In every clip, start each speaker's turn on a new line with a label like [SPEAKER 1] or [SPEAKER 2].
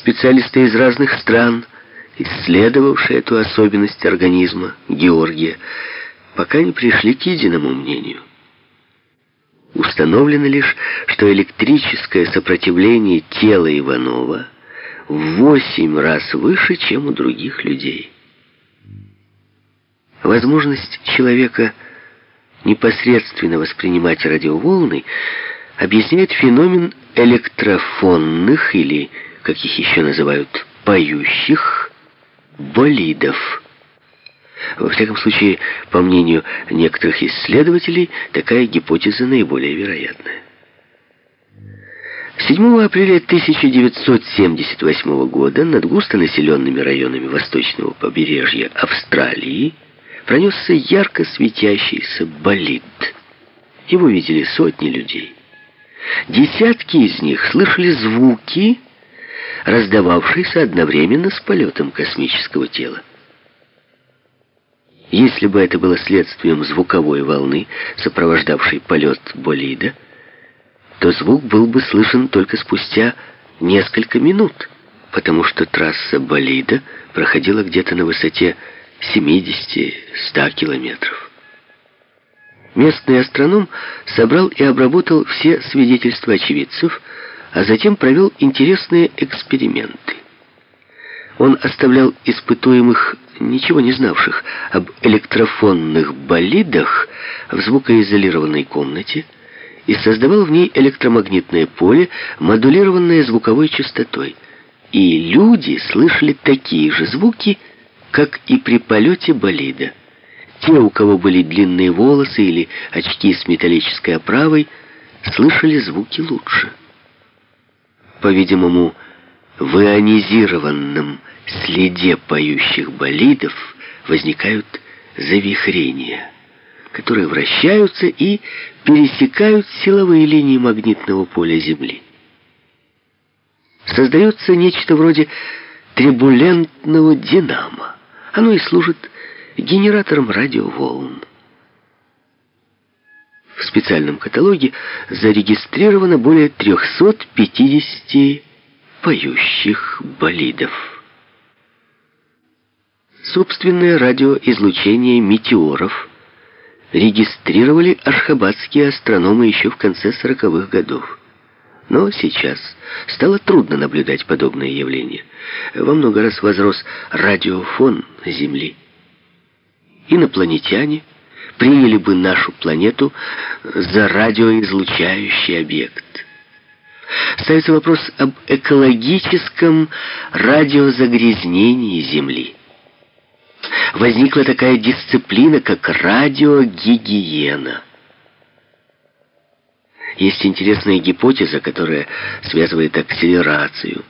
[SPEAKER 1] Специалисты из разных стран, исследовавшие эту особенность организма Георгия, пока не пришли к единому мнению. Установлено лишь, что электрическое сопротивление тела Иванова в восемь раз выше, чем у других людей. Возможность человека непосредственно воспринимать радиоволны объясняет феномен электрофонных или, как их еще называют, поющих болидов. Во всяком случае, по мнению некоторых исследователей, такая гипотеза наиболее вероятная. 7 апреля 1978 года над густонаселенными районами восточного побережья Австралии пронесся ярко светящийся болид. Его видели сотни людей. Десятки из них слышали звуки, раздававшиеся одновременно с полетом космического тела. Если бы это было следствием звуковой волны, сопровождавшей полет болида, то звук был бы слышен только спустя несколько минут, потому что трасса болида проходила где-то на высоте 70-100 километров. Местный астроном собрал и обработал все свидетельства очевидцев, а затем провел интересные эксперименты. Он оставлял испытуемых, ничего не знавших об электрофонных болидах, в звукоизолированной комнате и создавал в ней электромагнитное поле, модулированное звуковой частотой. И люди слышали такие же звуки, как и при полете болида. Те, у кого были длинные волосы или очки с металлической оправой, слышали звуки лучше. По-видимому, в ионизированном следе поющих болидов возникают завихрения, которые вращаются и пересекают силовые линии магнитного поля Земли. Создается нечто вроде трибулентного динамо. Оно и служит генератором радиоволн. В специальном каталоге зарегистрировано более 350 поющих болидов. Собственное радиоизлучение метеоров регистрировали архабадские астрономы еще в конце 40-х годов. Но сейчас стало трудно наблюдать подобные явления. Во много раз возрос радиофон Земли. Инопланетяне приняли бы нашу планету за радиоизлучающий объект. Ставится вопрос об экологическом радиозагрязнении Земли. Возникла такая дисциплина, как радиогигиена – есть интересная гипотеза, которая связывает акселерацию,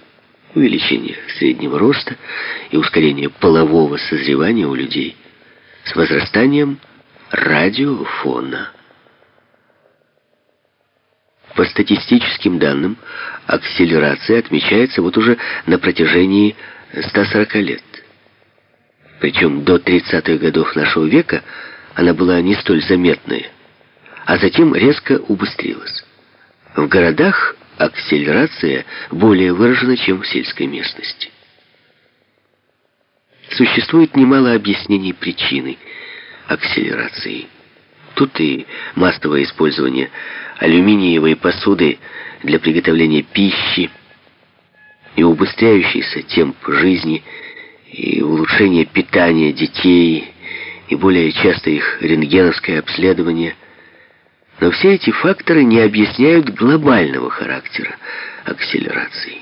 [SPEAKER 1] увеличение среднего роста и ускорение полового созревания у людей с возрастанием радиофона. По статистическим данным, акселерация отмечается вот уже на протяжении 140 лет. Причем до 30-х годов нашего века она была не столь заметной а затем резко убыстрилась. В городах акселерация более выражена, чем в сельской местности. Существует немало объяснений причины акселерации. Тут и массовое использование алюминиевой посуды для приготовления пищи, и убыстряющийся темп жизни, и улучшение питания детей, и более часто их рентгеновское обследование – но все эти факторы не объясняют глобального характера акселерации.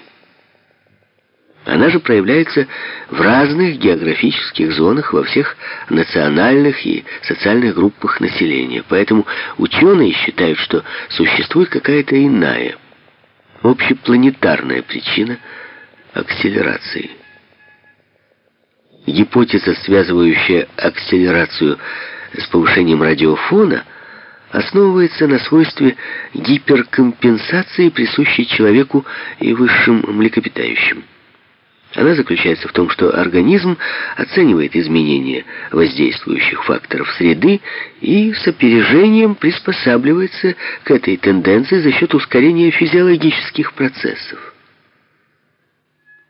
[SPEAKER 1] Она же проявляется в разных географических зонах во всех национальных и социальных группах населения. Поэтому ученые считают, что существует какая-то иная, общепланетарная причина акселерации. Гипотеза, связывающая акселерацию с повышением радиофона – основывается на свойстве гиперкомпенсации, присущей человеку и высшим млекопитающим. Она заключается в том, что организм оценивает изменения воздействующих факторов среды и с опережением приспосабливается к этой тенденции за счет ускорения физиологических процессов.